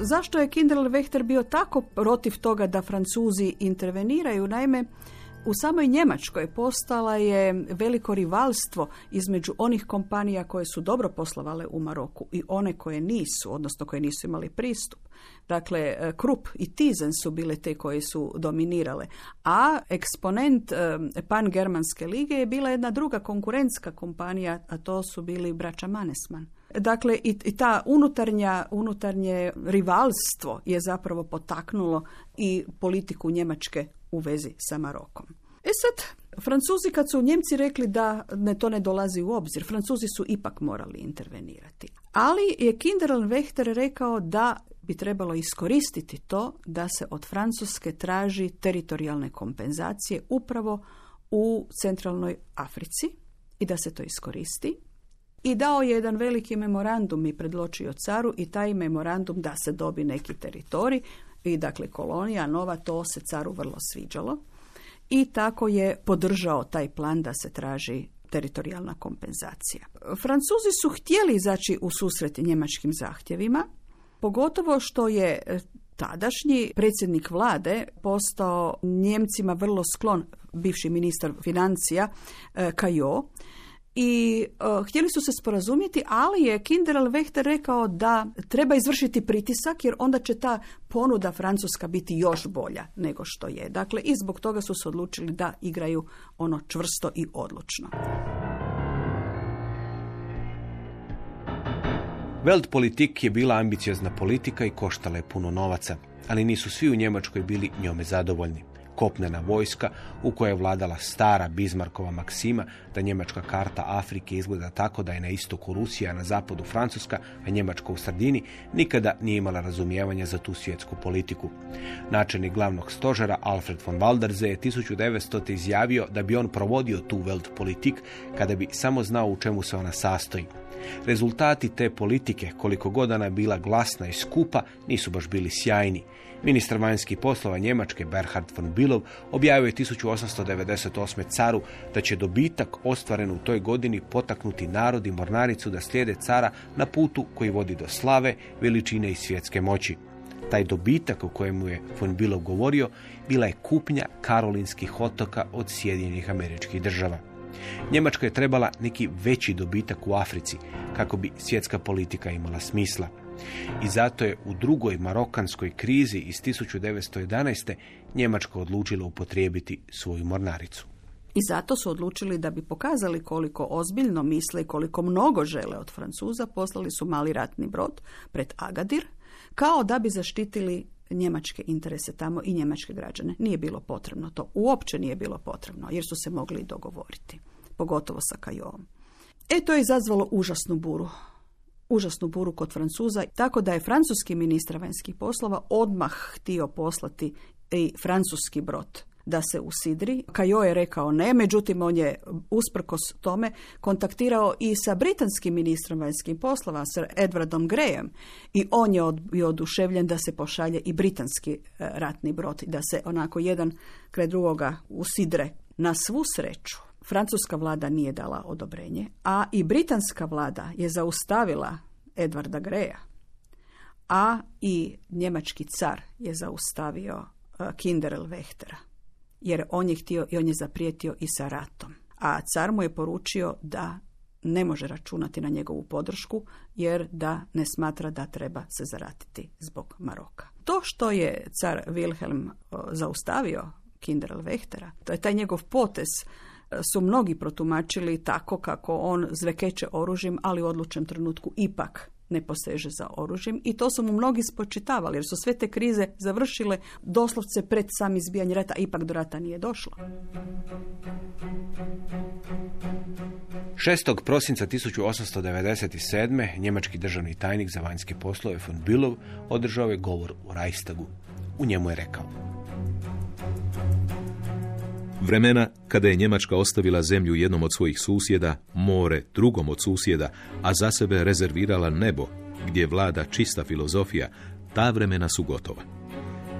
Zašto je Kinderl Wechter bio tako protiv toga da Francuzi interveniraju? Naime, u samoj Njemačkoj postala je veliko rivalstvo između onih kompanija koje su dobro poslovale u Maroku i one koje nisu, odnosno koje nisu imali pristup. Dakle, e, Krupp i Tizen su bile te koje su dominirale, a eksponent e, pan-germanske lige je bila jedna druga konkurentska kompanija, a to su bili braća Manesman. Dakle, i ta unutarnja, unutarnje rivalstvo je zapravo potaknulo i politiku Njemačke u vezi sa Marokom. E sad, Francuzi kad su Njemci rekli da ne, to ne dolazi u obzir, Francuzi su ipak morali intervenirati. Ali je Kinderl Wechter rekao da bi trebalo iskoristiti to da se od Francuske traži teritorijalne kompenzacije upravo u centralnoj Africi i da se to iskoristi. I dao je jedan veliki memorandum i predločio caru i taj memorandum da se dobi neki teritorij i dakle kolonija nova, to se caru vrlo sviđalo. I tako je podržao taj plan da se traži teritorijalna kompenzacija. Francuzi su htjeli izaći u susret njemačkim zahtjevima, pogotovo što je tadašnji predsjednik vlade postao Njemcima vrlo sklon, bivši ministar financija Kajo, i uh, htjeli su se sporazumjeti, ali je Kinderel Vechter rekao da treba izvršiti pritisak jer onda će ta ponuda Francuska biti još bolja nego što je. Dakle, i zbog toga su se odlučili da igraju ono čvrsto i odlučno. Weltpolitik je bila ambiciozna politika i koštala je puno novaca, ali nisu svi u Njemačkoj bili njome zadovoljni. Kopnena vojska u kojoj je vladala stara Bizmarkova maksima da njemačka karta Afrike izgleda tako da je na istoku Rusija, na zapadu Francuska, a Njemačka u sredini, nikada nije imala razumijevanja za tu svjetsku politiku. Načelnik glavnog stožera Alfred von Walderze je 1900. izjavio da bi on provodio tu Weltpolitik kada bi samo znao u čemu se ona sastoji. Rezultati te politike, koliko god ona bila glasna i skupa, nisu baš bili sjajni. Ministar vanjskih poslova Njemačke Berhard von Bilov objavio je 1898. caru da će dobitak ostvaren u toj godini potaknuti narod i mornaricu da slijede cara na putu koji vodi do slave, veličine i svjetske moći. Taj dobitak o kojemu je von Bilov govorio bila je kupnja karolinskih otoka od Sjedinjenih američkih država. Njemačka je trebala neki veći dobitak u Africi kako bi svjetska politika imala smisla. I zato je u drugoj marokanskoj krizi iz 1911. Njemačka odlučila upotrijebiti svoju mornaricu. I zato su odlučili da bi pokazali koliko ozbiljno misle i koliko mnogo žele od Francuza, poslali su mali ratni brod pred Agadir, kao da bi zaštitili njemačke interese tamo i njemačke građane. Nije bilo potrebno to. Uopće nije bilo potrebno, jer su se mogli dogovoriti. Pogotovo sa Kajom. E, to je izazvalo užasnu buru. Užasnu buru kod Francuza, tako da je francuski ministar vanjskih poslova odmah htio poslati i francuski brod da se usidri. Kajo je rekao ne, međutim on je usprkos tome kontaktirao i sa britanskim ministrom vanjskih poslova, Sir Edwardom Graham i on je bio oduševljen da se pošalje i britanski e, ratni brod, da se onako jedan kraj drugoga usidre. Na svu sreću, francuska vlada nije dala odobrenje, a i britanska vlada je zaustavila Edwarda Greja, a i njemački car je zaustavio e, Kinderel Vechtera jer on je htio i on je zaprijetio i sa ratom. A car mu je poručio da ne može računati na njegovu podršku jer da ne smatra da treba se zaratiti zbog Maroka. To što je car Wilhelm zaustavio Kinderl Vechtera, to je taj njegov potez su mnogi protumačili tako kako on zvekeće oružjem, ali u odlučnom trenutku ipak ne poseže za oružjem i to su mu mnogi spočitavali jer su sve te krize završile doslovce pred sam izbijanje rata, ipak do rata nije došlo. 6. prosinca 1897. njemački državni tajnik za vanjske poslove von Bilov održao je govor u Reichstagu. U njemu je rekao Vremena kada je Njemačka ostavila zemlju jednom od svojih susjeda, more drugom od susjeda, a za sebe rezervirala nebo, gdje vlada čista filozofija, ta vremena su gotova.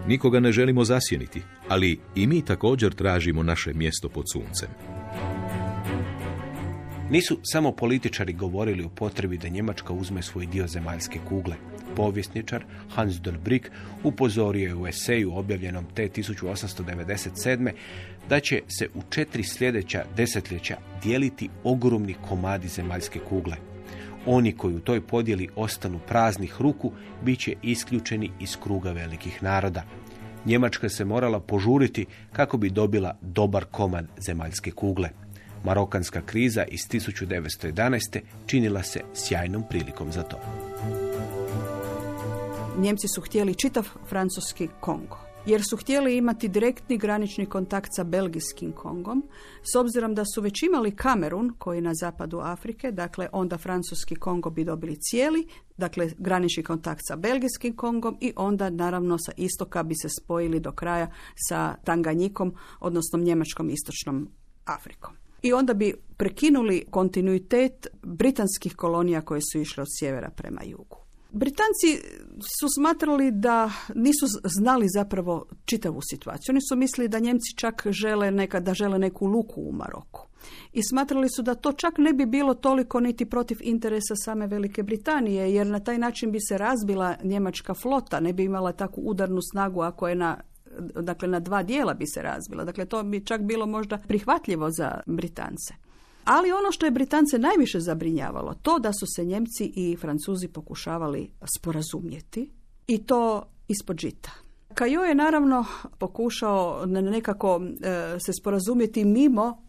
Nikoga ne želimo zasjeniti, ali i mi također tražimo naše mjesto pod suncem. Nisu samo političari govorili o potrebi da Njemačka uzme svoj dio zemaljske kugle. Povjesničar Hans Brick upozorio je u eseju objavljenom te 1897 da će se u četiri sljedeća desetljeća dijeliti ogromni komadi zemaljske kugle. Oni koji u toj podjeli ostanu praznih ruku bit će isključeni iz kruga velikih naroda. Njemačka se morala požuriti kako bi dobila dobar komad zemaljske kugle. Marokanska kriza iz 1911. činila se sjajnom prilikom za to. Njemci su htjeli čitav francuski Kongo jer su htjeli imati direktni granični kontakt sa belgijskim Kongom, s obzirom da su već imali Kamerun, koji je na zapadu Afrike, dakle onda francuski Kongo bi dobili cijeli, dakle granični kontakt sa belgijskim Kongom i onda naravno sa istoka bi se spojili do kraja sa Tanganjikom, odnosno njemačkom istočnom Afrikom. I onda bi prekinuli kontinuitet britanskih kolonija koje su išle od sjevera prema jugu. Britanci su smatrali da nisu znali zapravo čitavu situaciju. Oni su mislili da Njemci čak žele neka, da žele neku luku u Maroku. I smatrali su da to čak ne bi bilo toliko niti protiv interesa same Velike Britanije, jer na taj način bi se razbila njemačka flota, ne bi imala takvu udarnu snagu ako je na dakle na dva dijela bi se razbila. Dakle, to bi čak bilo možda prihvatljivo za Britance. Ali ono što je Britance najviše zabrinjavalo, to da su se Njemci i Francuzi pokušavali sporazumjeti i to ispod žita. Kajo je naravno pokušao nekako e, se sporazumjeti mimo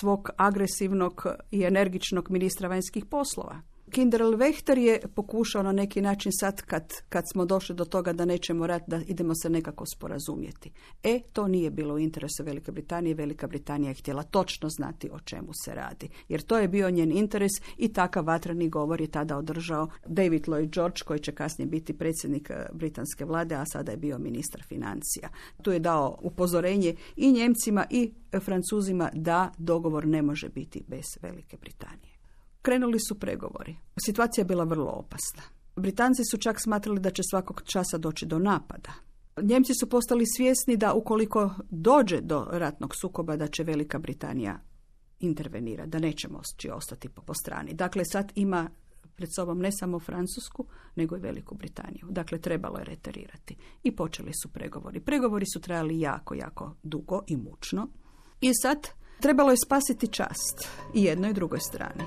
svog agresivnog i energičnog ministra vanjskih poslova. Kinderl Vechter je pokušao na neki način sad kad, kad smo došli do toga da nećemo rat, da idemo se nekako sporazumjeti. E, to nije bilo u interesu Velike Britanije. Velika Britanija je htjela točno znati o čemu se radi. Jer to je bio njen interes i takav vatreni govor je tada održao David Lloyd George koji će kasnije biti predsjednik eh, britanske vlade, a sada je bio ministar financija. Tu je dao upozorenje i Njemcima i Francuzima da dogovor ne može biti bez Velike Britanije. Krenuli su pregovori. Situacija je bila vrlo opasna. Britanci su čak smatrali da će svakog časa doći do napada. Njemci su postali svjesni da ukoliko dođe do ratnog sukoba da će Velika Britanija intervenira, da neće moći ostati po strani. Dakle, sad ima pred sobom ne samo Francusku, nego i Veliku Britaniju. Dakle, trebalo je reterirati. I počeli su pregovori. Pregovori su trajali jako, jako dugo i mučno. I sad trebalo je spasiti čast i jednoj i drugoj strani.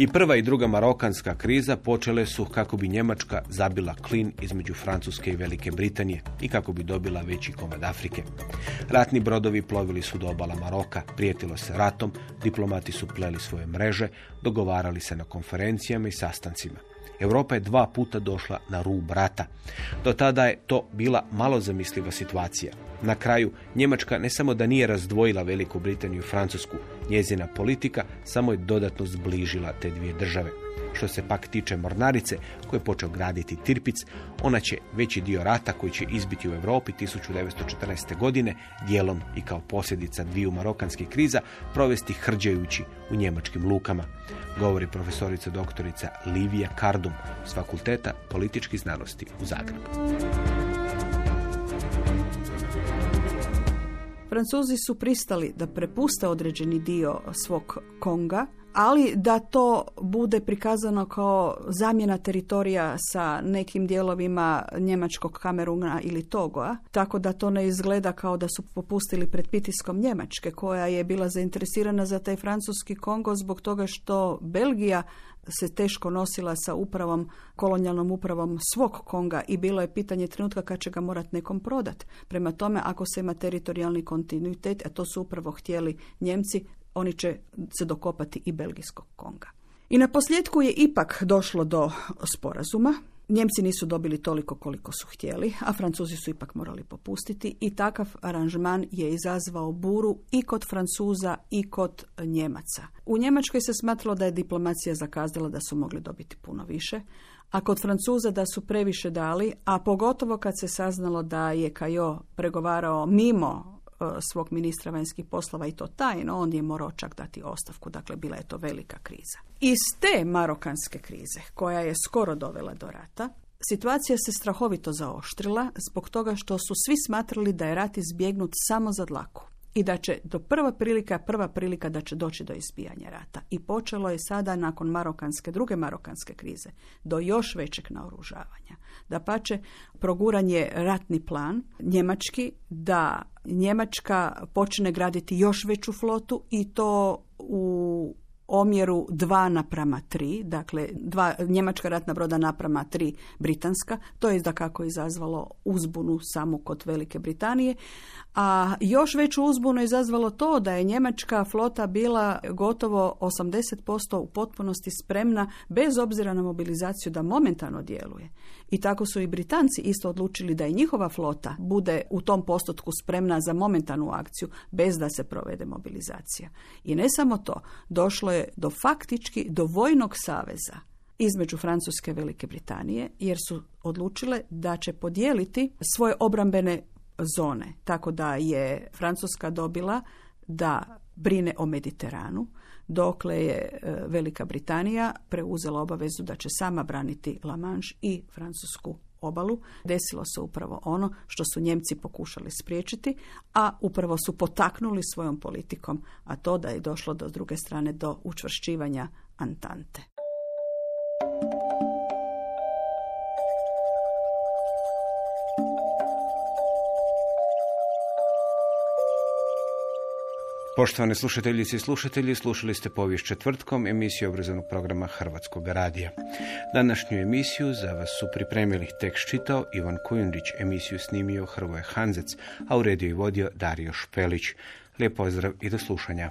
I prva i druga marokanska kriza počele su kako bi Njemačka zabila klin između Francuske i Velike Britanije i kako bi dobila veći komad Afrike. Ratni brodovi plovili su do obala Maroka, prijetilo se ratom, diplomati su pleli svoje mreže, dogovarali se na konferencijama i sastancima. Europa je dva puta došla na rub rata. Do tada je to bila malo zamisliva situacija. Na kraju, Njemačka ne samo da nije razdvojila Veliku Britaniju i Francusku, njezina politika samo je dodatno zbližila te dvije države. Što se pak tiče mornarice, koje je počeo graditi Tirpic, ona će veći dio rata koji će izbiti u Europi 1914. godine, dijelom i kao posljedica dviju marokanskih kriza, provesti hrđajući u njemačkim lukama, govori profesorica doktorica Livija Kardum s Fakulteta političkih znanosti u Zagrebu. Francuzi su pristali da prepuste određeni dio svog Konga, ali da to bude prikazano kao zamjena teritorija sa nekim dijelovima Njemačkog Kameruna ili Togoa, tako da to ne izgleda kao da su popustili pred pitiskom Njemačke, koja je bila zainteresirana za taj francuski Kongo zbog toga što Belgija se teško nosila sa upravom, kolonijalnom upravom svog Konga i bilo je pitanje trenutka kad će ga morat nekom prodat. Prema tome, ako se ima teritorijalni kontinuitet, a to su upravo htjeli Njemci, oni će se dokopati i belgijskog Konga. I na posljedku je ipak došlo do sporazuma. Njemci nisu dobili toliko koliko su htjeli, a Francuzi su ipak morali popustiti i takav aranžman je izazvao buru i kod Francuza i kod Njemaca. U Njemačkoj se smatralo da je diplomacija zakazala da su mogli dobiti puno više, a kod Francuza da su previše dali, a pogotovo kad se saznalo da je Kajo pregovarao mimo svog ministra vanjskih poslova i to tajno, on je morao čak dati ostavku, dakle bila je to velika kriza. Iz te marokanske krize, koja je skoro dovela do rata, situacija se strahovito zaoštrila zbog toga što su svi smatrali da je rat izbjegnut samo za dlaku i da će do prva prilika, prva prilika da će doći do izbijanja rata. I počelo je sada nakon marokanske, druge marokanske krize, do još većeg naoružavanja. Da pače proguranje ratni plan njemački da Njemačka počne graditi još veću flotu i to u omjeru 2 naprama 3, dakle dva njemačka ratna broda naprama 3 britanska, to je da kako izazvalo uzbunu samo kod Velike Britanije, a još veću uzbunu izazvalo to da je njemačka flota bila gotovo 80% u potpunosti spremna bez obzira na mobilizaciju da momentalno djeluje. I tako su i Britanci isto odlučili da i njihova flota bude u tom postotku spremna za momentalnu akciju bez da se provede mobilizacija. I ne samo to, došlo je do faktički do vojnog saveza između Francuske i Velike Britanije jer su odlučile da će podijeliti svoje obrambene zone. Tako da je Francuska dobila da brine o Mediteranu, dokle je e, Velika Britanija preuzela obavezu da će sama braniti La Manche i francusku obalu. Desilo se upravo ono što su Njemci pokušali spriječiti, a upravo su potaknuli svojom politikom, a to da je došlo do druge strane do učvršćivanja Antante. Poštovane slušateljice i slušatelji, slušali ste povijest četvrtkom emisiju obrazovnog programa Hrvatskog radija. Današnju emisiju za vas su pripremili tekst čitao Ivan Kujundžić, emisiju snimio Hrvoje Hanzec, a u i vodio Dario Špelić. Lijep pozdrav i do slušanja.